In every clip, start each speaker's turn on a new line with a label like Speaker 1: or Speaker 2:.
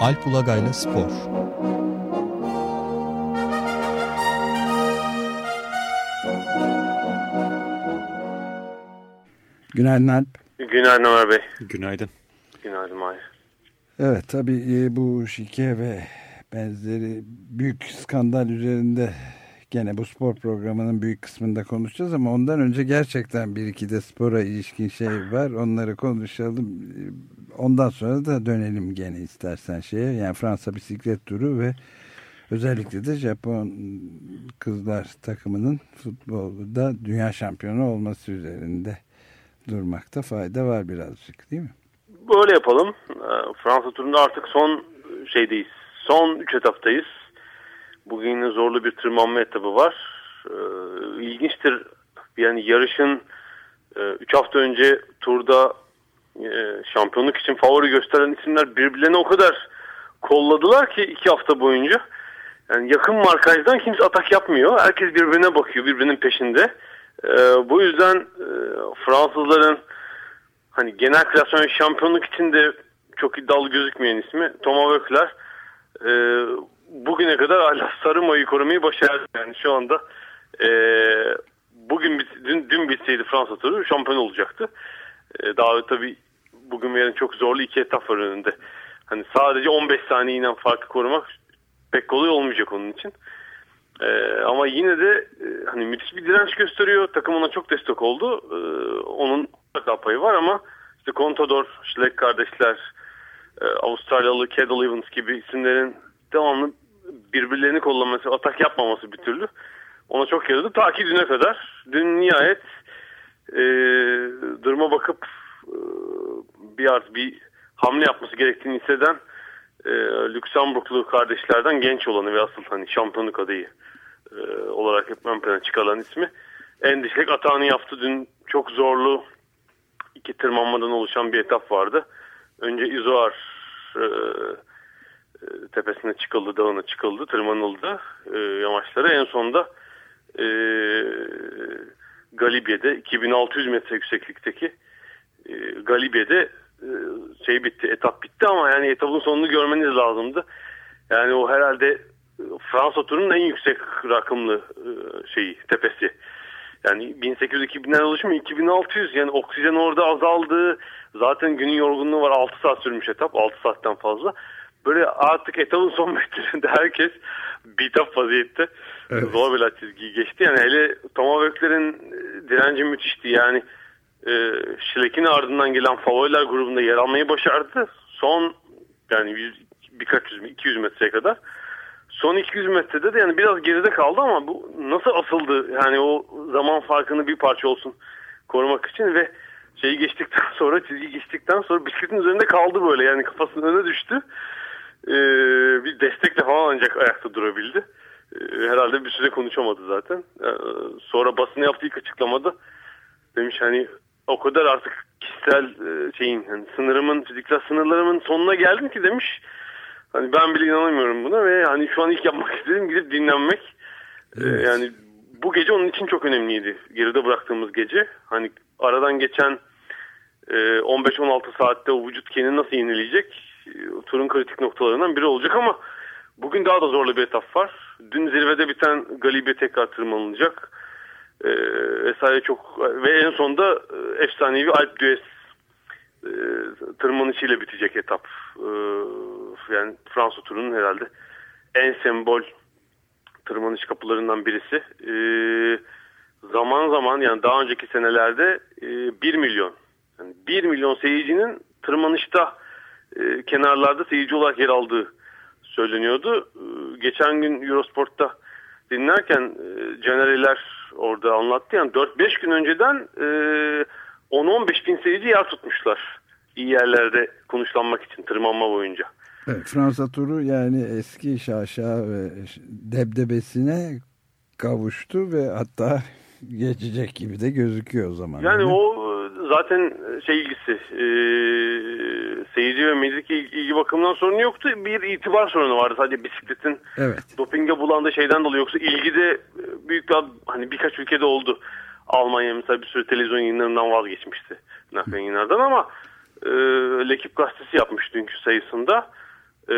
Speaker 1: Alp Ulagay'la Spor
Speaker 2: Günaydın Alp.
Speaker 3: Günaydın Ömer Bey.
Speaker 4: Günaydın.
Speaker 3: Günaydın Mahir.
Speaker 2: Evet tabii e, bu şike ve benzeri büyük skandal üzerinde gene bu spor programının büyük kısmında konuşacağız ama ondan önce gerçekten bir iki de spora ilişkin şey var. Onları konuşalım. Ondan sonra da dönelim gene istersen şeye. Yani Fransa bisiklet turu ve özellikle de Japon kızlar takımının futbolda dünya şampiyonu olması üzerinde durmakta fayda var birazcık değil mi?
Speaker 3: Böyle yapalım. Fransa turunda artık son şeydeyiz. Son 3 etaptayız. Bugün yine zorlu bir tırmanma etabı var. Ee, ilginçtir. Yani yarışın 3 e, hafta önce turda e, şampiyonluk için favori gösteren isimler birbirlerini o kadar kolladılar ki 2 hafta boyunca. Yani yakın markajdan kimse atak yapmıyor. Herkes birbirine bakıyor, birbirinin peşinde. Ee, bu yüzden e, Fransızların hani genel klasman şampiyonluk için de çok iddialı gözükmeyen ismi Thomas Voeckler e, bugüne kadar hala sarı mayı korumayı başardı. Yani şu anda e, bugün dün, dün bitseydi Fransa turu şampiyon olacaktı. E, daha tabii bugün yarın çok zorlu iki etap var önünde. Hani sadece 15 saniyeyle farkı korumak pek kolay olmayacak onun için. Ee, ama yine de e, hani müthiş bir direnç gösteriyor. Takım ona çok destek oldu. Ee, onun mutlaka payı var ama işte Contador, Schleck kardeşler, e, Avustralyalı Cadel Evans gibi isimlerin devamlı birbirlerini kollaması, atak yapmaması bir türlü ona çok yaradı. Ta ki düne kadar. Dün nihayet e, duruma bakıp e, bir art bir hamle yapması gerektiğini hisseden e, Lüksemburglu kardeşlerden genç olanı ve asıl hani şampiyonluk adayı e, olarak hep ön plana çıkarılan ismi. Endişlek atağını yaptı. Dün çok zorlu iki tırmanmadan oluşan bir etap vardı. Önce İzoar e, tepesine çıkıldı, dağına çıkıldı, tırmanıldı e, yamaçlara. En sonunda e, Galibiye'de 2600 metre yükseklikteki e, Galibiye'de e, şey bitti, etap bitti ama yani etapın sonunu görmeniz lazımdı. Yani o herhalde Fransa turunun en yüksek rakımlı e, şeyi, tepesi. Yani 1800-2000'den oluşumu 2600 yani oksijen orada azaldı. Zaten günün yorgunluğu var 6 saat sürmüş etap 6 saatten fazla. Böyle artık etapın son metresinde herkes bitap vaziyette evet. zor bir çizgiyi geçti. Yani hele Tomahawk'lerin e, direnci müthişti. Yani e, Schleck'in ardından gelen favoriler grubunda yer almayı başardı. Son yani 100, birkaç yüz 200 metreye kadar. Son 200 metrede de yani biraz geride kaldı ama bu nasıl asıldı? Yani o zaman farkını bir parça olsun korumak için ve şeyi geçtikten sonra çizgi geçtikten sonra bisikletin üzerinde kaldı böyle yani kafasının önüne düştü. Ee, bir destekle falan ancak ayakta durabildi. Ee, herhalde bir süre konuşamadı zaten. Ee, sonra basına yaptığı ilk açıklamada demiş hani o kadar artık kişisel e, şeyin yani sınırımın fiziksel sınırlarımın sonuna geldim ki demiş. Hani ben bile inanamıyorum buna ve hani şu an ilk yapmak istediğim gidip dinlenmek. Evet. Ee, yani bu gece onun için çok önemliydi. Geride bıraktığımız gece. Hani aradan geçen e, 15-16 saatte o vücut kendini nasıl yenileyecek? Turun kritik noktalarından biri olacak ama bugün daha da zorlu bir etap var. Dün zirvede biten Galibe tekrar tırmanılacak. E, vesaire çok ve en sonunda e, efsanevi Alp Dües e, tırmanışıyla bitecek etap. E, yani Fransa turunun herhalde en sembol tırmanış kapılarından birisi. E, zaman zaman yani daha önceki senelerde e, 1 milyon yani 1 milyon seyircinin tırmanışta e, kenarlarda seyirci olarak yer aldığı söyleniyordu. E, geçen gün Eurosport'ta dinlerken e, Canereler orada anlattı. Yani 4-5 gün önceden e, 10-15 bin seyirci yer tutmuşlar. İyi yerlerde konuşlanmak için tırmanma boyunca.
Speaker 2: Evet, Fransa turu yani eski şaşa ve debdebesine kavuştu ve hatta geçecek gibi de gözüküyor o zaman.
Speaker 3: Yani o zaten şey ilgisi e, seyirci ve medyatik ilgi bakımından sorunu yoktu. Bir itibar sorunu vardı sadece bisikletin evet. dopinge bulandığı şeyden dolayı yoksa ilgi de büyük bir hani birkaç ülkede oldu. Almanya mesela bir sürü televizyon yayınlarından vazgeçmişti naklen yayınlardan ama e, Lekip gazetesi yapmış dünkü sayısında. e,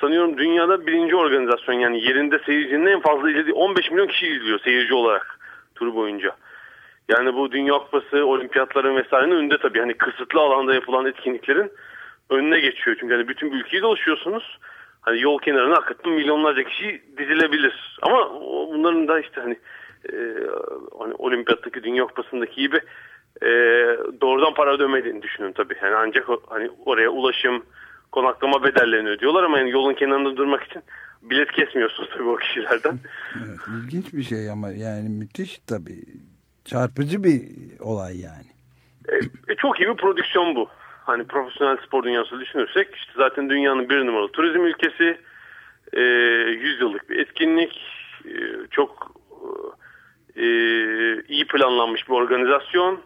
Speaker 3: sanıyorum dünyada birinci organizasyon yani yerinde seyircinin en fazla izlediği 15 milyon kişi izliyor seyirci olarak tur boyunca. Yani bu Dünya Kupası, olimpiyatların vesairenin önünde tabii. Hani kısıtlı alanda yapılan etkinliklerin önüne geçiyor. Çünkü hani bütün ülkeyi dolaşıyorsunuz. Hani yol kenarına hakikaten milyonlarca kişi dizilebilir. Ama bunların da işte hani, e, hani olimpiyattaki Dünya Kupası'ndaki gibi e, doğrudan para ödemediğini düşünün tabii. Yani ancak hani oraya ulaşım, konaklama bedellerini ödüyorlar ama yani yolun kenarında durmak için bilet kesmiyorsunuz tabii o kişilerden.
Speaker 2: evet, ilginç bir şey ama yani müthiş tabii çarpıcı bir olay yani.
Speaker 3: E, e, çok iyi bir prodüksiyon bu. Hani profesyonel spor dünyası düşünürsek işte zaten dünyanın bir numaralı turizm ülkesi, e, 100 yıllık bir etkinlik, e, çok e, iyi planlanmış bir organizasyon,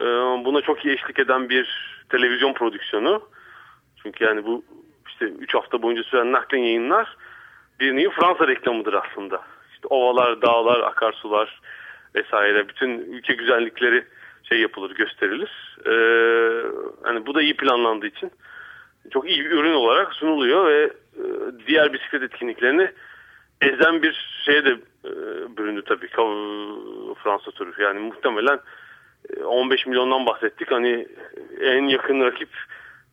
Speaker 3: e, buna çok iyi eşlik eden bir televizyon prodüksiyonu. Çünkü yani bu işte 3 hafta boyunca süren naklen yayınlar bir nevi Fransa reklamıdır aslında. İşte ovalar, dağlar, akarsular, vesaire bütün ülke güzellikleri şey yapılır gösterilir. Ee, hani bu da iyi planlandığı için çok iyi bir ürün olarak sunuluyor ve e, diğer bisiklet etkinliklerini ezen bir şeye de e, büründü tabii Fransa turu. Yani muhtemelen 15 e, milyondan bahsettik. Hani en yakın rakip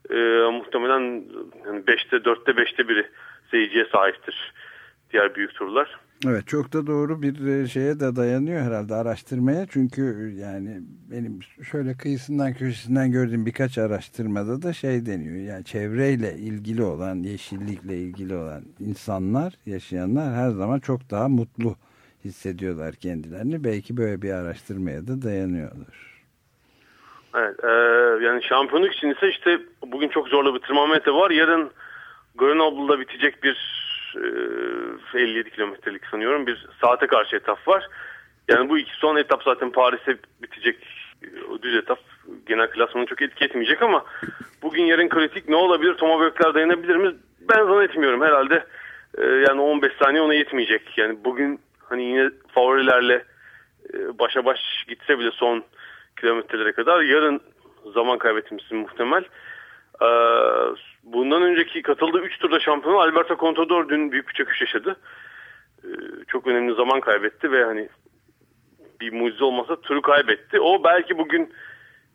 Speaker 3: e, muhtemelen yani 5'te 4'te 5'te biri seyirciye sahiptir diğer büyük turlar.
Speaker 2: Evet çok da doğru bir e, şeye de dayanıyor herhalde araştırmaya. Çünkü e, yani benim şöyle kıyısından köşesinden gördüğüm birkaç araştırmada da şey deniyor. Yani çevreyle ilgili olan, yeşillikle ilgili olan insanlar, yaşayanlar her zaman çok daha mutlu hissediyorlar kendilerini. Belki böyle bir araştırmaya da dayanıyorlar.
Speaker 3: Evet, e, yani şampiyonluk için ise işte bugün çok zorlu bir tırmanmetre var. Yarın Grenoble'da bitecek bir 57 e, kilometrelik sanıyorum bir saate karşı etap var. Yani bu iki son etap zaten Paris'e bitecek o düz etap genel klasmanı çok etki etmeyecek ama bugün yarın kritik ne olabilir? Toma Bökler dayanabilir mi? Ben zannetmiyorum herhalde. E, yani 15 saniye ona yetmeyecek. Yani bugün hani yine favorilerle e, başa baş gitse bile son kilometrelere kadar yarın zaman kaybetmesi muhtemel. Bundan önceki katıldığı 3 turda şampiyonu Alberto Contador dün büyük bir çöküş yaşadı. Ee, çok önemli zaman kaybetti ve hani bir mucize olmasa turu kaybetti. O belki bugün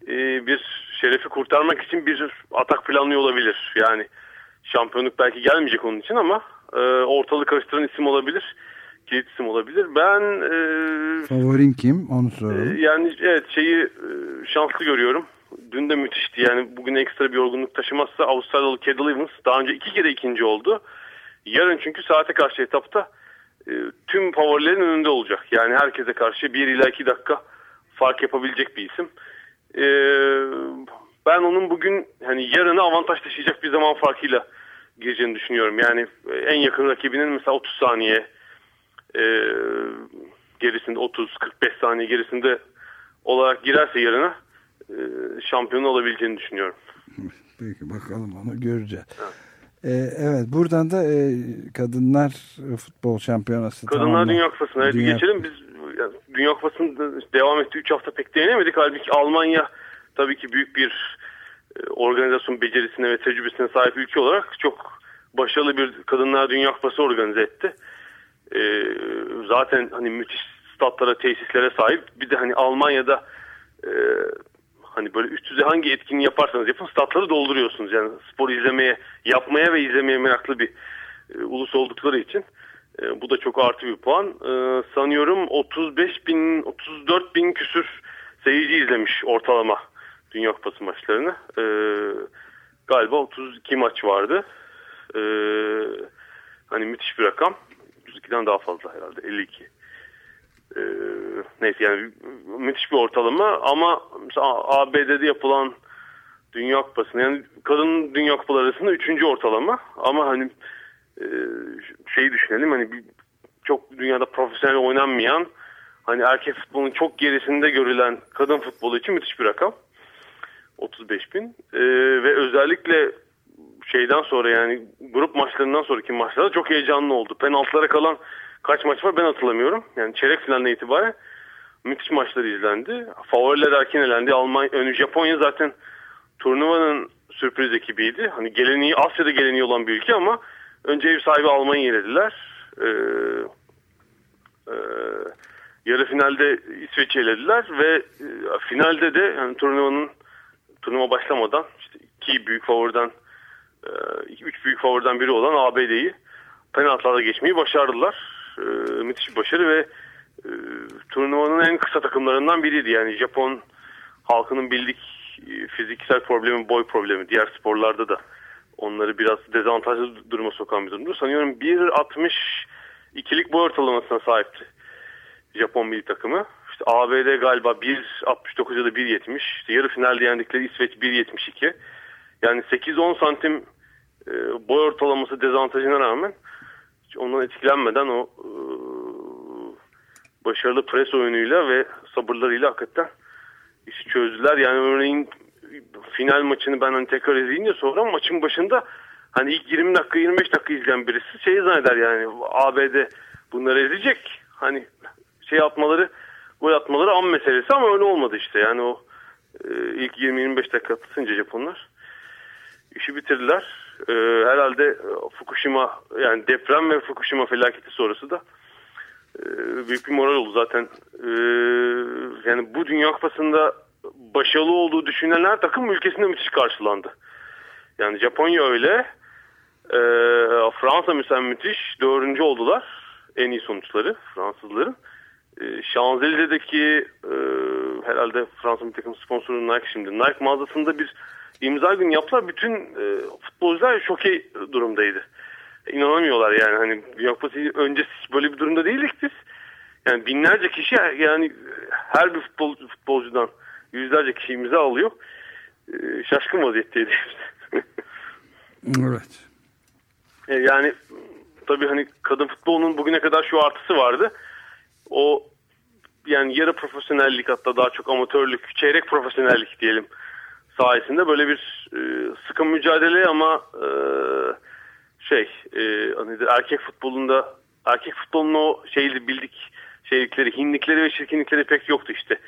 Speaker 3: e, bir şerefi kurtarmak için bir atak planlıyor olabilir. Yani şampiyonluk belki gelmeyecek onun için ama e, ortalık karıştıran isim olabilir. Kilit isim olabilir. Ben e,
Speaker 2: favorin kim onu soralım.
Speaker 3: E, yani evet şeyi e, şanslı görüyorum dün de müthişti. Yani bugün ekstra bir yorgunluk taşımazsa Avustralyalı Cadel Evans daha önce iki kere ikinci oldu. Yarın çünkü saate karşı etapta e, tüm favorilerin önünde olacak. Yani herkese karşı bir ila iki dakika fark yapabilecek bir isim. E, ben onun bugün hani yarını avantaj taşıyacak bir zaman farkıyla gireceğini düşünüyorum. Yani en yakın rakibinin mesela 30 saniye e, gerisinde 30-45 saniye gerisinde olarak girerse yarına e, şampiyon olabileceğini düşünüyorum.
Speaker 2: Peki bakalım onu göreceğiz. Evet. Ee, evet buradan da e, kadınlar futbol şampiyonası.
Speaker 3: Kadınlar tamamla. Dünya Kupası'na Dünya... geçelim. Biz yani, Dünya Kupası'nın devam ettiği 3 hafta pek değinemedik. Halbuki Almanya tabii ki büyük bir e, organizasyon becerisine ve tecrübesine sahip ülke olarak çok başarılı bir Kadınlar Dünya Kupası organize etti. E, zaten hani müthiş statlara, tesislere sahip. Bir de hani Almanya'da e, hani böyle üst düzey hangi etkinliği yaparsanız yapın statları dolduruyorsunuz. Yani spor izlemeye, yapmaya ve izlemeye meraklı bir e, ulus oldukları için. E, bu da çok artı bir puan. E, sanıyorum 35 bin, 34 bin küsür seyirci izlemiş ortalama Dünya Kupası maçlarını. E, galiba 32 maç vardı. E, hani müthiş bir rakam. 32'den daha fazla herhalde 52. Ee, neyse yani müthiş bir ortalama ama mesela ABD'de yapılan Dünya Kupası yani kadın Dünya Kupaları arasında üçüncü ortalama. Ama hani e, şeyi düşünelim hani bir, çok dünyada profesyonel oynanmayan hani erkek futbolunun çok gerisinde görülen kadın futbolu için müthiş bir rakam. 35 bin. Ee, ve özellikle şeyden sonra yani grup maçlarından sonraki maçlarda çok heyecanlı oldu. Penaltılara kalan kaç maç var ben hatırlamıyorum. Yani çeyrek finalden itibaren müthiş maçlar izlendi. Favoriler erken elendi. Almanya, önü Japonya zaten turnuvanın sürpriz ekibiydi. Hani geleneği Asya'da geleneği olan bir ülke ama önce ev sahibi Almanya'yı elediler. Ee, e, yarı finalde İsveç'i elediler ve e, finalde de yani turnuvanın turnuva başlamadan işte iki büyük favoriden e, üç büyük favoriden biri olan ABD'yi penaltılarla geçmeyi başardılar. E, müthiş bir başarı ve e, turnuvanın en kısa takımlarından biriydi. Yani Japon halkının bildik e, fiziksel problemi, boy problemi. Diğer sporlarda da onları biraz dezavantajlı duruma sokan bir durumdu. Sanıyorum 1.62'lik boy ortalamasına sahipti Japon milli takımı. İşte ABD galiba 1.69 ya da 1.70. İşte yarı finalde yendikleri İsveç 1.72. Yani 8-10 santim e, boy ortalaması dezavantajına rağmen ondan etkilenmeden o e, başarılı pres oyunuyla ve sabırlarıyla hakikaten işi çözdüler. Yani örneğin final maçını ben hani tekrar izleyince sonra maçın başında hani ilk 20 dakika 25 dakika izleyen birisi şey zanneder yani ABD bunları ezecek. Hani şey atmaları gol atmaları an meselesi ama öyle olmadı işte. Yani o e, ilk 20-25 dakika atısınca Japonlar işi bitirdiler. E, herhalde Fukushima yani deprem ve Fukushima felaketi sonrası da e, büyük bir moral oldu zaten. E, yani bu Dünya Kupası'nda başarılı olduğu düşünülen her takım ülkesinde müthiş karşılandı. Yani Japonya öyle. E, Fransa mesela müthiş. Dördüncü oldular. En iyi sonuçları Fransızların. E, Şanzelize'deki e, herhalde Fransa bir takım sponsoru Nike şimdi. Nike mağazasında bir imza gün yaptılar. Bütün e, futbolcular şokey durumdaydı. İnanamıyorlar yani. Hani Dünya Kupası öncesi böyle bir durumda değildik biz. Yani binlerce kişi yani her bir futbol, futbolcudan yüzlerce kişi imza alıyor. E, şaşkın vaziyetteydi.
Speaker 2: evet.
Speaker 3: E, yani tabii hani kadın futbolunun bugüne kadar şu artısı vardı. O yani yarı profesyonellik hatta daha çok amatörlük, çeyrek profesyonellik diyelim sayesinde böyle bir e, sıkı mücadele ama e, şey e, hani erkek futbolunda erkek futbolunun o şeyli bildik şeylikleri, hinlikleri ve çirkinlikleri pek yoktu işte.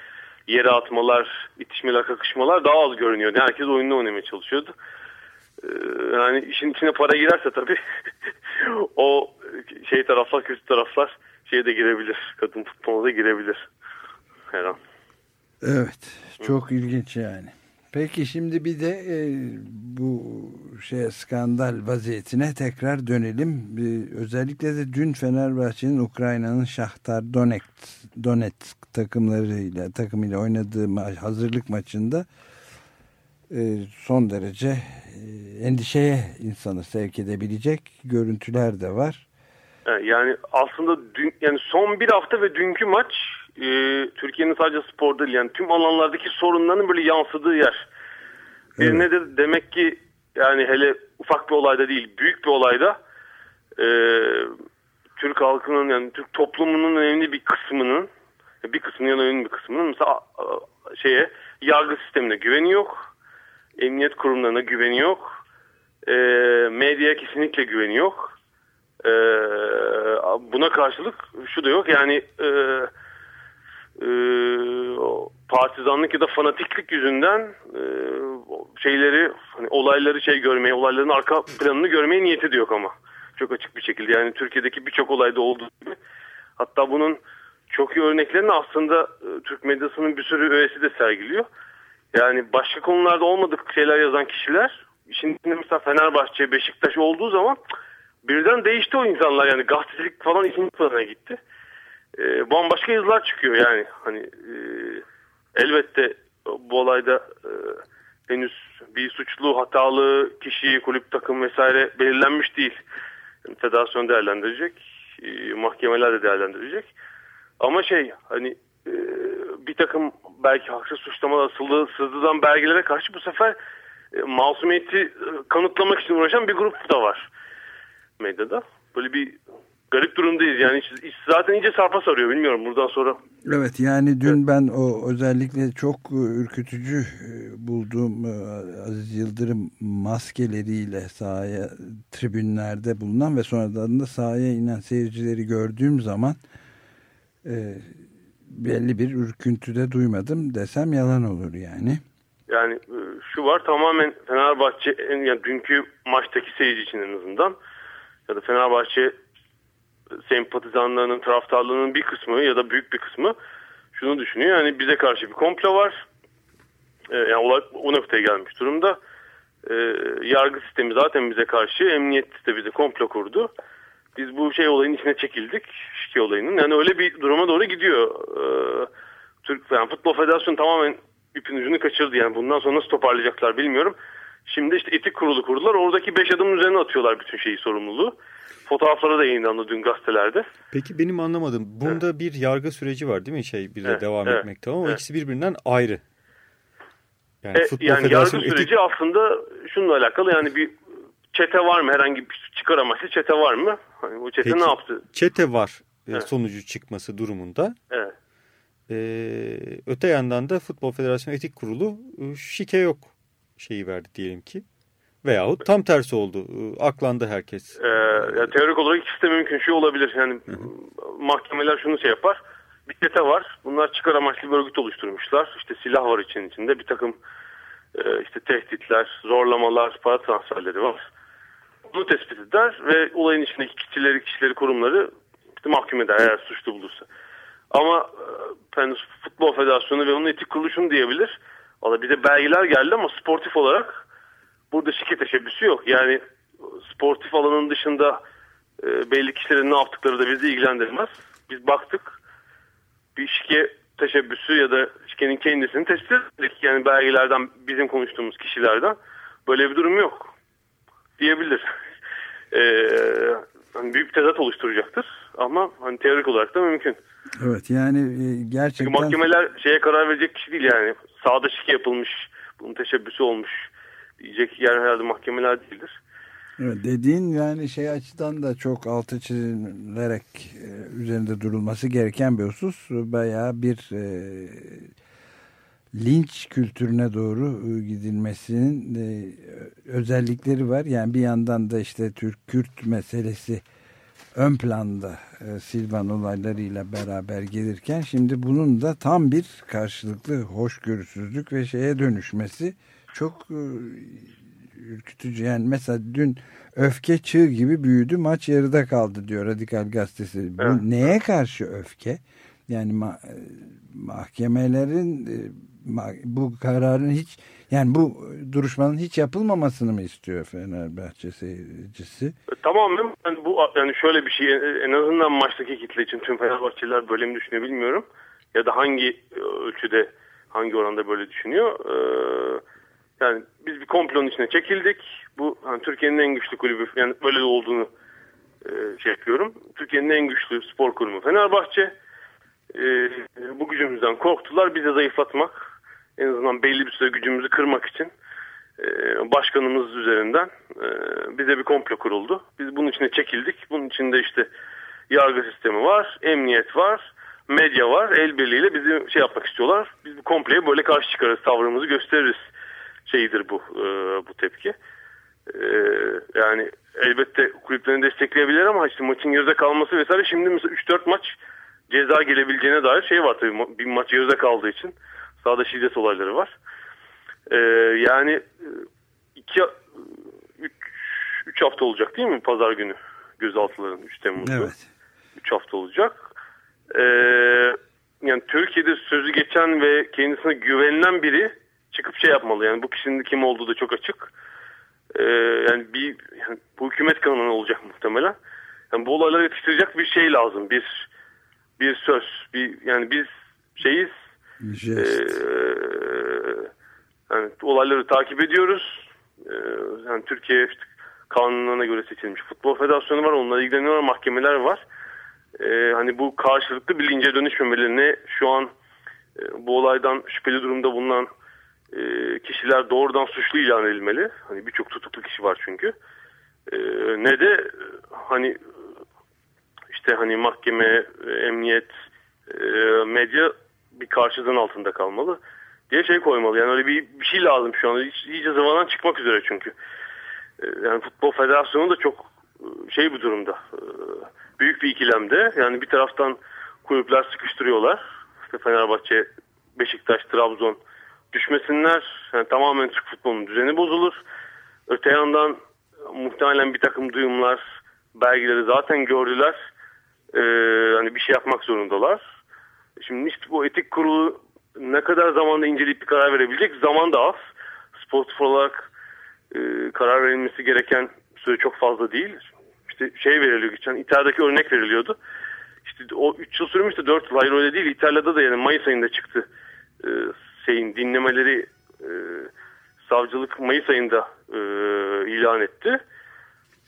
Speaker 3: Yere atmalar, itişmeler, kakışmalar daha az görünüyordu. Herkes oyununu oynamaya çalışıyordu. Ee, yani işin içine para girerse tabii o şey taraflar, kötü taraflar şeye de girebilir. Kadın futboluna da girebilir. Her an.
Speaker 2: Evet. Çok Hı. ilginç yani. Peki şimdi bir de e, bu şey skandal vaziyetine tekrar dönelim. E, özellikle de dün Fenerbahçe'nin Ukrayna'nın Şahtar Donetsk, Donetsk takımlarıyla takımıyla oynadığı ma hazırlık maçında e, son derece e, endişeye insanı sevk edebilecek görüntüler de var.
Speaker 3: Yani aslında dün yani son bir hafta ve dünkü maç e, Türkiye'nin sadece spor değil yani tüm alanlardaki sorunların böyle yansıdığı yer. Bir evet. nedir? Demek ki yani hele ufak bir olayda değil büyük bir olayda e, Türk halkının yani Türk toplumunun önemli bir kısmının bir kısmının ya önemli bir kısmının mesela şeye yargı sistemine güveni yok. Emniyet kurumlarına güveni yok. E, medyaya kesinlikle güveni yok. E, buna karşılık şu da yok yani e, e, partizanlık ya da fanatiklik yüzünden e, şeyleri hani olayları şey görmeye, olayların arka planını görmeye niyeti de yok ama. Çok açık bir şekilde yani Türkiye'deki birçok olayda olduğu gibi. Hatta bunun çok iyi örneklerini aslında e, Türk medyasının bir sürü üyesi de sergiliyor. Yani başka konularda olmadık şeyler yazan kişiler şimdi mesela Fenerbahçe, Beşiktaş olduğu zaman birden değişti o insanlar yani gazetecilik falan ikinci plana gitti e, bambaşka yazılar çıkıyor yani. Hani e, elbette bu olayda e, henüz bir suçlu, hatalı kişi, kulüp, takım vesaire belirlenmiş değil. Yani federasyon değerlendirecek, e, mahkemeler de değerlendirecek. Ama şey hani e, bir takım belki haksız suçlamalar asıldığı sızdıdan belgelere karşı bu sefer e, masumiyeti e, kanıtlamak için uğraşan bir grup da var medyada. Böyle bir garip durumdayız. Yani zaten iyice sarpa sarıyor bilmiyorum buradan sonra.
Speaker 2: Evet yani dün evet. ben o özellikle çok e, ürkütücü e, bulduğum e, Aziz Yıldırım maskeleriyle sahaya tribünlerde bulunan ve sonradan da sahaya inen seyircileri gördüğüm zaman e, belli bir ürküntüde duymadım desem yalan olur yani.
Speaker 3: Yani şu var tamamen Fenerbahçe yani dünkü maçtaki seyirci için en azından ya da Fenerbahçe sempatizanlarının taraftarlarının bir kısmı ya da büyük bir kısmı şunu düşünüyor. Yani bize karşı bir komplo var. Ee, yani olay o noktaya gelmiş durumda. Ee, yargı sistemi zaten bize karşı, emniyet de bize komplo kurdu. Biz bu şey olayın içine çekildik, şike olayının. Yani öyle bir duruma doğru gidiyor. Ee, Türk yani Futbol Federasyonu tamamen ipin ucunu kaçırdı. Yani bundan sonra nasıl toparlayacaklar bilmiyorum. Şimdi işte etik kurulu kurdular. Oradaki beş adım üzerine atıyorlar bütün şeyi sorumluluğu. Fotoğrafları da yayınlandı dün gazetelerde.
Speaker 1: Peki benim anlamadım. Bunda evet. bir yargı süreci var değil mi? Şey bir de evet, devam evet, etmekte ama evet. ikisi birbirinden ayrı.
Speaker 3: Yani, e, yani yargı süreci etik... aslında şununla alakalı yani bir çete var mı? Herhangi bir çıkar amaçlı çete var mı? Hani bu çete Peki, ne yaptı?
Speaker 1: Çete var e, evet. sonucu çıkması durumunda. Evet. Ee, öte yandan da Futbol Federasyonu Etik Kurulu e, şike yok şeyi verdi diyelim ki. Veyahut tam tersi oldu. E, aklandı herkes.
Speaker 3: Ee, ya teorik olarak ikisi de mümkün şey olabilir. Yani Hı -hı. mahkemeler şunu şey yapar. Bir çete var. Bunlar çıkar amaçlı bir örgüt oluşturmuşlar. İşte silah var için içinde. Bir takım e, işte tehditler, zorlamalar, para transferleri var. Bunu tespit eder ve olayın içindeki kişileri, kişileri, kurumları işte mahkum eder eğer suçlu bulursa. Ama yani Futbol Federasyonu ve onun etik kurulu şunu diyebilir. Valla bize belgeler geldi ama sportif olarak burada şike teşebbüsü yok. Yani sportif alanın dışında e, belli kişilerin ne yaptıkları da bizi ilgilendirmez. Biz baktık bir şike teşebbüsü ya da şikenin kendisini tespit ettik. Yani belgelerden bizim konuştuğumuz kişilerden böyle bir durum yok diyebilir. ee, hani büyük bir tezat oluşturacaktır ama hani teorik olarak da mümkün.
Speaker 2: Evet yani e, gerçekten...
Speaker 3: Çünkü mahkemeler şeye karar verecek kişi değil yani. Sağda şike yapılmış, bunun teşebbüsü olmuş diyecek yer herhalde mahkemeler değildir.
Speaker 2: Evet, dediğin yani şey açıdan da çok altı çizilerek e, üzerinde durulması gereken bir husus. Bayağı bir e, linç kültürüne doğru e, gidilmesinin e, özellikleri var. Yani bir yandan da işte Türk-Kürt meselesi ön planda e, Silvan olaylarıyla beraber gelirken şimdi bunun da tam bir karşılıklı hoşgörüsüzlük ve şeye dönüşmesi çok e, ürkütücü. Yani mesela dün öfke çığ gibi büyüdü maç yarıda kaldı diyor Radikal Gazetesi. Evet. Bu neye karşı öfke? Yani ma e, mahkemelerin e, bu kararın hiç yani bu duruşmanın hiç yapılmamasını mı istiyor Fenerbahçe seyircisi?
Speaker 3: Tamamen yani bu yani şöyle bir şey en azından maçtaki kitle için tüm Fenerbahçeliler böyle mi düşünüyor bilmiyorum. Ya da hangi ölçüde hangi oranda böyle düşünüyor. Ee, yani biz bir komplonun içine çekildik. Bu hani Türkiye'nin en güçlü kulübü yani böyle olduğunu e, şey yapıyorum. Türkiye'nin en güçlü spor kurumu Fenerbahçe. E, bu gücümüzden korktular. Bizi zayıflatmak en azından belli bir süre gücümüzü kırmak için e, başkanımız üzerinden e, bize bir komplo kuruldu. Biz bunun içine çekildik. Bunun içinde işte yargı sistemi var, emniyet var, medya var. El birliğiyle bizi şey yapmak istiyorlar. Biz bu komploya böyle karşı çıkarız, tavrımızı gösteririz şeyidir bu e, bu tepki. yani elbette kulüplerini destekleyebilir ama işte maçın yarıda kalması vesaire şimdi mesela 3-4 maç ceza gelebileceğine dair şey var tabii bir maç yarıda kaldığı için. Sahada şiddet olayları var. Ee, yani e, iki, üç, üç hafta olacak değil mi pazar günü gözaltıların 3 Temmuz'da. Evet. 3 hafta olacak. Ee, yani Türkiye'de sözü geçen ve kendisine güvenilen biri çıkıp şey yapmalı. Yani bu kişinin kim olduğu da çok açık. Ee, yani bir yani bu hükümet kanunu olacak muhtemelen. Yani bu olayları yetiştirecek bir şey lazım. Bir bir söz. Bir yani biz şeyiz ee, yani olayları takip ediyoruz. Ee, yani Türkiye işte kanunlarına göre seçilmiş futbol federasyonu var. Onunla ilgileniyorlar. Mahkemeler var. Ee, hani bu karşılıklı bir lince dönüşmemeli. Şu an e, bu olaydan şüpheli durumda bulunan e, kişiler doğrudan suçlu ilan edilmeli. Hani birçok tutuklu kişi var çünkü. E, ne de hani işte hani mahkeme, emniyet, e, medya bir karşıdan altında kalmalı diye şey koymalı. Yani öyle bir, bir şey lazım şu an. İyice zıvanan çıkmak üzere çünkü. Ee, yani Futbol Federasyonu da çok e, şey bu durumda. E, büyük bir ikilemde. Yani bir taraftan kulüpler sıkıştırıyorlar. İşte Fenerbahçe, Beşiktaş, Trabzon düşmesinler. Yani tamamen Türk futbolunun düzeni bozulur. Öte yandan muhtemelen bir takım duyumlar, belgeleri zaten gördüler. Ee, hani bir şey yapmak zorundalar. Şimdi işte bu etik kurulu ne kadar zamanda inceleyip bir karar verebilecek? Zaman da az. Sportif olarak e, karar verilmesi gereken süre çok fazla değil. İşte şey veriliyor geçen İtalya'daki örnek veriliyordu. İşte o 3 yıl sürmüştü 4 yıl hayır öyle değil. İtalya'da da yani Mayıs ayında çıktı e, şeyin dinlemeleri e, savcılık Mayıs ayında e, ilan etti.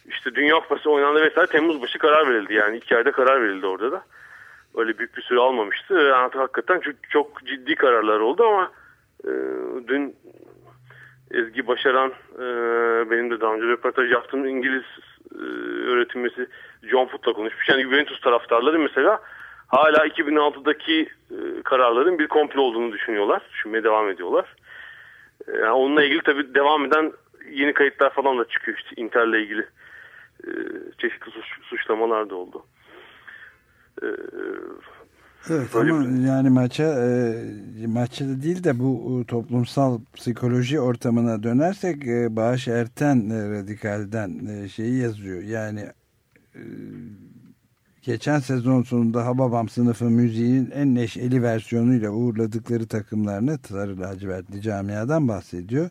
Speaker 3: İşte Dünya Kupası oynandı vesaire Temmuz başı karar verildi yani iki ayda karar verildi orada da. Öyle büyük bir süre almamıştı. Yani hakikaten çok, çok ciddi kararlar oldu ama e, dün Ezgi Başaran e, benim de daha önce röportaj yaptığım İngiliz e, öğretim üyesi John Foot'la konuşmuş. Yani Juventus taraftarları mesela hala 2006'daki e, kararların bir komplo olduğunu düşünüyorlar. Düşünmeye devam ediyorlar. E, yani onunla ilgili tabii devam eden yeni kayıtlar falan da çıkıyor işte Inter'le ilgili e, çeşitli suç, suçlamalar da oldu.
Speaker 2: E, Evet ama yani maça e, maçta değil de bu toplumsal psikoloji ortamına dönersek e, Bağış Erten e, Radikal'den e, şeyi yazıyor. Yani e, geçen sezon sonunda Hababam sınıfı müziğin en neşeli versiyonuyla uğurladıkları takımlarını Sarı Lacivertli camiadan bahsediyor.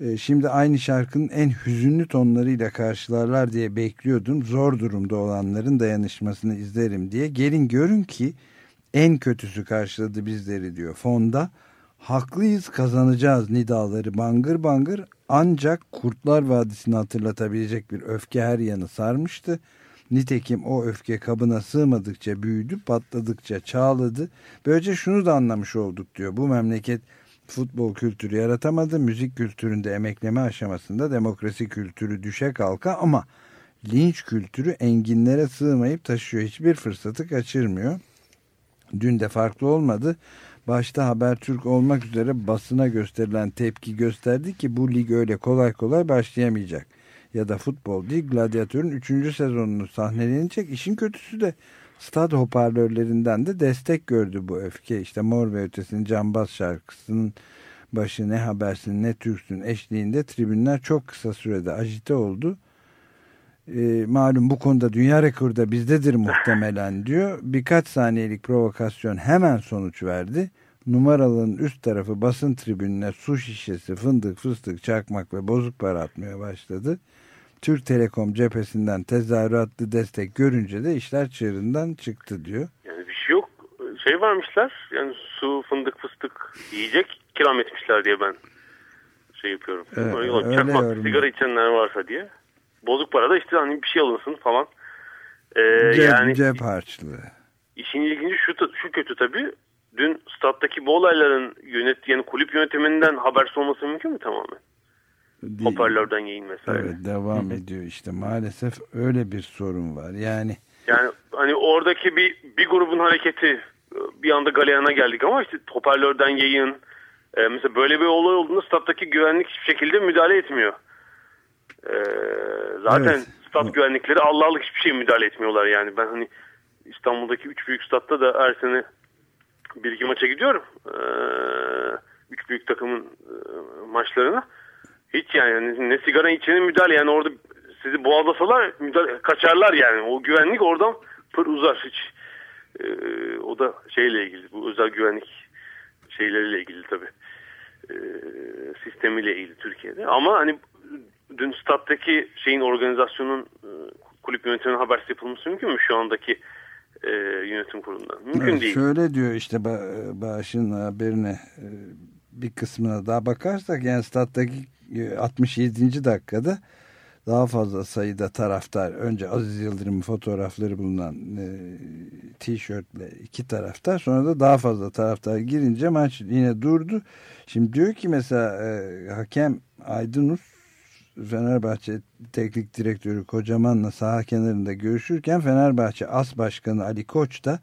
Speaker 2: E, şimdi aynı şarkının en hüzünlü tonlarıyla karşılarlar diye bekliyordum. Zor durumda olanların dayanışmasını izlerim diye. Gelin görün ki en kötüsü karşıladı bizleri diyor. Fonda haklıyız kazanacağız nidaları bangır bangır ancak Kurtlar Vadisi'ni hatırlatabilecek bir öfke her yanı sarmıştı. Nitekim o öfke kabına sığmadıkça büyüdü, patladıkça çağladı. Böylece şunu da anlamış olduk diyor. Bu memleket futbol kültürü yaratamadı. Müzik kültüründe emekleme aşamasında demokrasi kültürü düşe kalka ama linç kültürü enginlere sığmayıp taşıyor. Hiçbir fırsatı kaçırmıyor. Dün de farklı olmadı. Başta Habertürk olmak üzere basına gösterilen tepki gösterdi ki bu lig öyle kolay kolay başlayamayacak. Ya da futbol değil gladyatörün 3. sezonunu sahnelenecek. İşin kötüsü de stad hoparlörlerinden de destek gördü bu öfke. İşte Mor ve Ötesi'nin Cambaz şarkısının başı ne habersin ne Türksün eşliğinde tribünler çok kısa sürede ajite oldu. E, malum bu konuda dünya rekoru da bizdedir muhtemelen diyor. Birkaç saniyelik provokasyon hemen sonuç verdi. Numaralının üst tarafı basın tribününe su şişesi, fındık, fıstık, çakmak ve bozuk para atmaya başladı. Türk Telekom cephesinden tezahüratlı destek görünce de işler çığırından çıktı diyor.
Speaker 3: Yani bir şey yok. Şey varmışlar yani su, fındık, fıstık yiyecek kiram etmişler diye ben şey yapıyorum. Evet, öyle Çakmak, öyle sigara içenler varsa diye. Bozuk para da işte hani bir şey alınsın falan.
Speaker 2: Ee, cep, yani cep harçlığı.
Speaker 3: İşin ilginci şu, şu kötü tabii. Dün stat'taki bu olayların yönet, yani kulüp yönetiminden habersiz olması mümkün mü tamamen? Hoparlörden yayın vesaire.
Speaker 2: Evet devam Hı -hı. ediyor işte maalesef öyle bir sorun var yani.
Speaker 3: Yani hani oradaki bir bir grubun hareketi bir anda galeyana geldik ama işte hoparlörden yayın e, mesela böyle bir olay olduğunda stat'taki güvenlik hiçbir şekilde müdahale etmiyor. E, zaten evet. stat güvenlikleri Allah'lık hiçbir şey müdahale etmiyorlar yani ben hani İstanbul'daki üç büyük statta da her sene bir iki maça gidiyorum. E, üç büyük takımın e, maçlarına. Hiç yani, yani ne sigara içenin müdahale yani orada sizi boğazlasalar müdahale, kaçarlar yani. O güvenlik oradan pır uzar hiç. E, o da şeyle ilgili bu özel güvenlik şeyleriyle ilgili tabii. E, sistemiyle ilgili Türkiye'de. Ama hani dün stat'taki şeyin organizasyonun e, kulüp yönetiminin habersiz yapılması mümkün mü şu andaki e, yönetim kurulundan? Mümkün evet, değil.
Speaker 2: Şöyle diyor işte ba Bağış'ın haberine e, bir kısmına daha bakarsak yani stat'taki 67. dakikada daha fazla sayıda taraftar önce Aziz Yıldırım'ın fotoğrafları bulunan e, tişörtle iki taraftar sonra da daha fazla taraftar girince maç yine durdu. Şimdi diyor ki mesela e, hakem Aydınus Fenerbahçe teknik direktörü Kocaman'la saha kenarında görüşürken Fenerbahçe As Başkanı Ali Koç da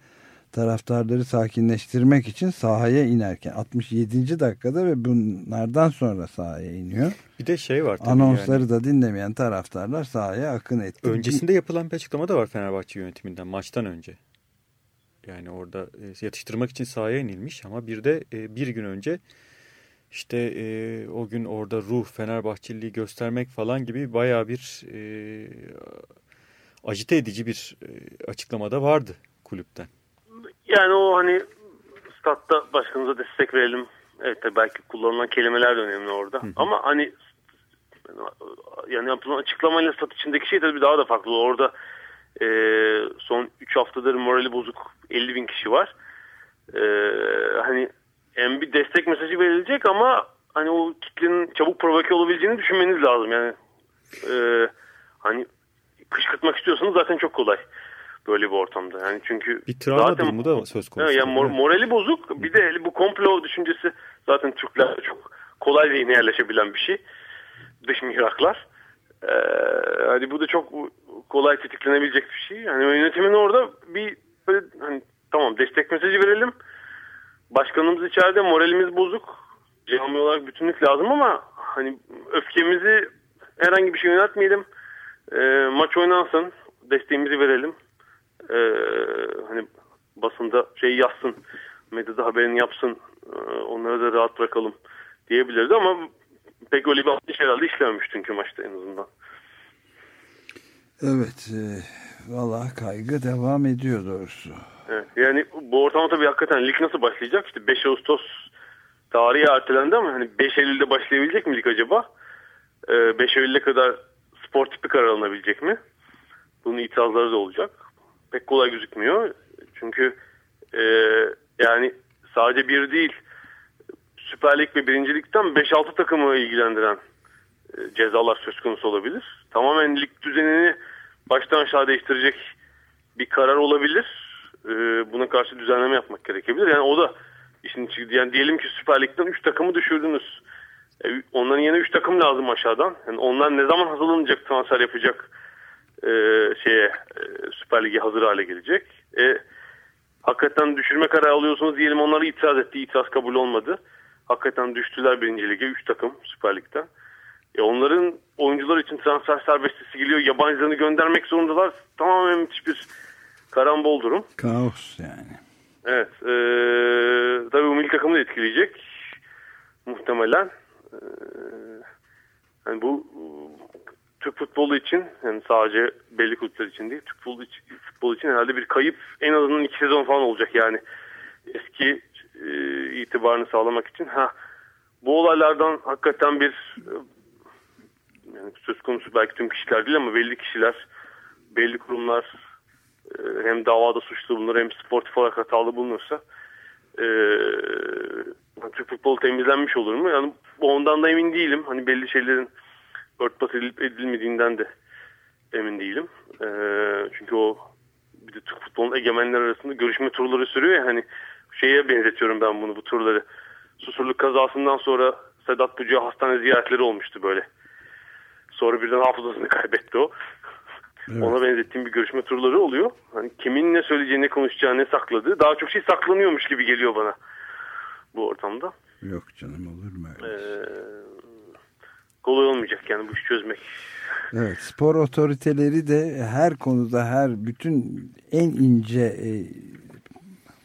Speaker 2: taraftarları sakinleştirmek için sahaya inerken 67. dakikada ve bunlardan sonra sahaya iniyor.
Speaker 1: Bir de şey var
Speaker 2: tabii Anonsları yani. da dinlemeyen taraftarlar sahaya akın etti.
Speaker 1: Öncesinde yapılan bir açıklama da var Fenerbahçe yönetiminden maçtan önce. Yani orada e, yatıştırmak için sahaya inilmiş ama bir de e, bir gün önce işte e, o gün orada ruh Fenerbahçeliliği göstermek falan gibi baya bir e, acite edici bir e, açıklamada vardı kulüpten.
Speaker 3: Yani o hani statta başkanımıza destek verelim. Evet de belki kullanılan kelimeler de önemli orada. Hı. Ama hani yani yapılan açıklamayla stat içindeki şey tabii daha da farklı. Orada e, son 3 haftadır morali bozuk 50 bin kişi var. E, hani hem bir destek mesajı verilecek ama hani o kitlenin çabuk provoke olabileceğini düşünmeniz lazım. Yani e, hani kışkırtmak istiyorsanız zaten çok kolay böyle bir ortamda. Yani çünkü
Speaker 1: bir travma zaten, durumu da söz konusu.
Speaker 3: Yani mor, morali bozuk. Bir de bu komplo düşüncesi zaten Türkler çok kolay zihne yerleşebilen bir şey. Dış mihraklar. Ee, hani bu da çok kolay tetiklenebilecek bir şey. Yani yönetimin orada bir böyle hani tamam destek mesajı verelim. Başkanımız içeride moralimiz bozuk. Cami olarak bütünlük lazım ama hani öfkemizi herhangi bir şey yöneltmeyelim. E, maç oynansın. Desteğimizi verelim. E, hani basında şey yazsın. Medyada haberini yapsın. E, onları da rahat bırakalım diyebiliriz ama pek öyle bir atış herhalde işlememiş çünkü maçta en azından.
Speaker 2: Evet. E, Valla kaygı devam ediyor doğrusu.
Speaker 3: Evet, yani bu ortamda tabii hakikaten lig nasıl başlayacak? İşte 5 Ağustos tarihi ertelendi ama hani 5 Eylül'de başlayabilecek mi lig acaba? Ee, 5 Eylül'e kadar spor tipi karar alınabilecek mi? Bunun itirazları da olacak. Pek kolay gözükmüyor. Çünkü e, yani sadece bir değil Süper Lig ve birincilikten 5-6 takımı ilgilendiren e, cezalar söz konusu olabilir. Tamamen lig düzenini baştan aşağı değiştirecek bir karar olabilir. E, buna karşı düzenleme yapmak gerekebilir. Yani o da işin içi. Yani diyelim ki Süper Lig'den 3 takımı düşürdünüz. E, onların yine 3 takım lazım aşağıdan. Yani onlar ne zaman hazırlanacak transfer yapacak e, şeye e, Süper Lig'e hazır hale gelecek. E, hakikaten düşürme kararı alıyorsunuz diyelim onları itiraz etti. İtiraz kabul olmadı. Hakikaten düştüler birinci lige 3 takım Süper Lig'den. E onların oyuncular için transfer serbestisi geliyor. Yabancılarını göndermek zorundalar. Tamamen müthiş bir karambol durum.
Speaker 2: Kaos yani.
Speaker 3: Evet. E, tabii bu milli takımı da etkileyecek. Muhtemelen. E, yani bu Türk futbolu için yani sadece belli kulüpler için değil Türk futbolu için, herhalde bir kayıp en azından iki sezon falan olacak yani eski e, itibarını sağlamak için ha bu olaylardan hakikaten bir yani söz konusu belki tüm kişiler değil ama belli kişiler belli kurumlar e, hem davada suçlu bulunur hem sportif olarak hatalı bulunursa e, Türk futbolu temizlenmiş olur mu? Yani ondan da emin değilim. Hani belli şeylerin örtbas edilip edilmediğinden de emin değilim. E, çünkü o bir de Türk futbolunun egemenler arasında görüşme turları sürüyor ya hani şeye benzetiyorum ben bunu bu turları. Susurluk kazasından sonra Sedat Bucu'ya hastane ziyaretleri olmuştu böyle. Sonra birden hafızasını kaybetti o. Evet. Ona benzettiğim bir görüşme turları oluyor. Hani kimin ne söyleyeceğini, ne konuşacağı, ne sakladığı daha çok şey saklanıyormuş gibi geliyor bana bu ortamda.
Speaker 2: Yok canım olur mu? Ee,
Speaker 3: kolay olmayacak yani bu işi çözmek.
Speaker 2: Evet spor otoriteleri de her konuda her bütün en ince e,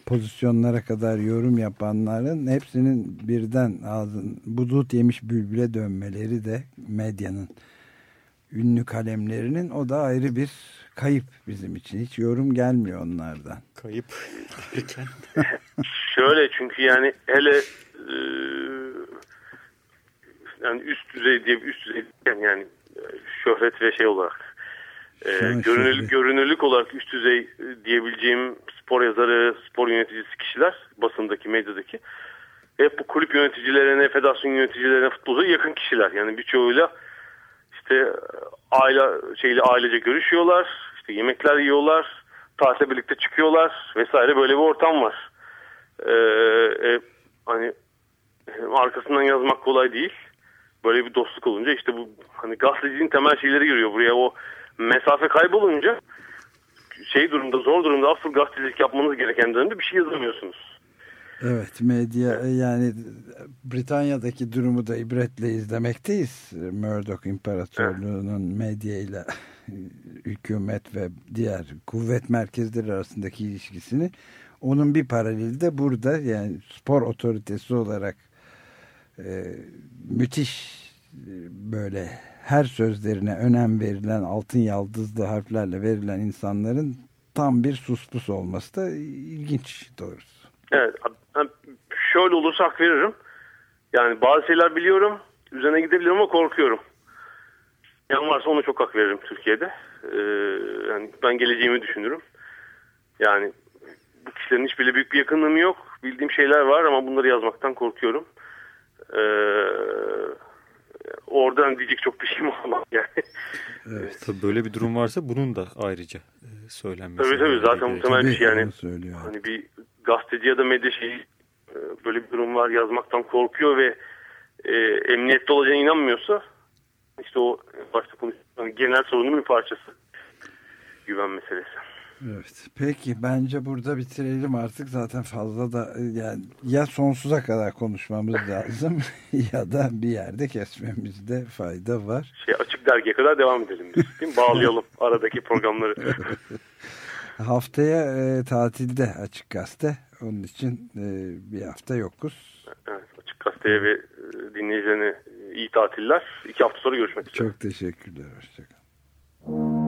Speaker 2: pozisyonlara kadar yorum yapanların hepsinin birden ağzın budut yemiş bülbüle dönmeleri de medyanın ünlü kalemlerinin o da ayrı bir kayıp bizim için. Hiç yorum gelmiyor onlardan.
Speaker 1: Kayıp
Speaker 3: Şöyle çünkü yani hele e, yani üst düzey diye üst düzey yani şöhret ve şey olarak e, görünürlük, görünürlük olarak üst düzey diyebileceğim spor yazarı, spor yöneticisi kişiler basındaki, medyadaki hep bu kulüp yöneticilerine, federasyon yöneticilerine, futbolda yakın kişiler. Yani birçoğuyla işte aile şeyle ailece görüşüyorlar, işte yemekler yiyorlar, tatile birlikte çıkıyorlar vesaire böyle bir ortam var. Ee, e, hani arkasından yazmak kolay değil. Böyle bir dostluk olunca işte bu hani gazeteciliğin temel şeyleri giriyor buraya. O mesafe kaybolunca şey durumda zor durumda asıl gazetecilik yapmanız gereken dönemde bir şey yazamıyorsunuz.
Speaker 2: Evet medya yani Britanya'daki durumu da ibretle izlemekteyiz. Murdoch İmparatorluğu'nun medyayla hükümet ve diğer kuvvet merkezleri arasındaki ilişkisini onun bir paraleli de burada yani spor otoritesi olarak e, müthiş böyle her sözlerine önem verilen altın yaldızlı harflerle verilen insanların tam bir suspus olması da ilginç doğrusu.
Speaker 3: Evet. Şöyle olursa hak veririm. Yani bazı şeyler biliyorum. Üzerine gidebilirim ama korkuyorum. Yan varsa onu çok hak veririm Türkiye'de. Ee, yani ben geleceğimi düşünürüm. Yani bu kişilerin hiçbiriyle büyük bir yakınlığım yok. Bildiğim şeyler var ama bunları yazmaktan korkuyorum. Ee, oradan diyecek çok bir şeyim olmaz yani.
Speaker 1: Evet. Tabii böyle bir durum varsa bunun da ayrıca e, söylenmesi.
Speaker 3: Tabii tabii zaten muhtemel bir şey yani. Hani bir gazeteci ya da medya şeyi e, böyle bir durum var yazmaktan korkuyor ve e, emniyette olacağına inanmıyorsa işte o başta konuştuğum genel sorunun bir parçası güven meselesi.
Speaker 2: Evet. Peki bence burada bitirelim artık zaten fazla da yani ya sonsuza kadar konuşmamız lazım ya da bir yerde kesmemizde fayda var.
Speaker 3: Şey açık dergiye kadar devam edelim biz. Değil mi? Bağlayalım aradaki programları.
Speaker 2: Haftaya e, tatilde Açık Gazete. Onun için e, bir hafta yokuz.
Speaker 3: Evet, Açık Gazete'ye ve e, dinleyicilerine iyi tatiller. İki hafta sonra görüşmek
Speaker 2: üzere. Çok teşekkürler. Hoşçakalın.